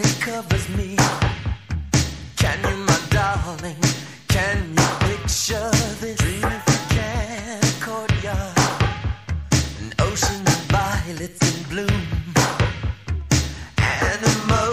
it covers me. Can you, my darling? Can you picture this? Dream if you can, courtyard, an ocean of violets in bloom, animals.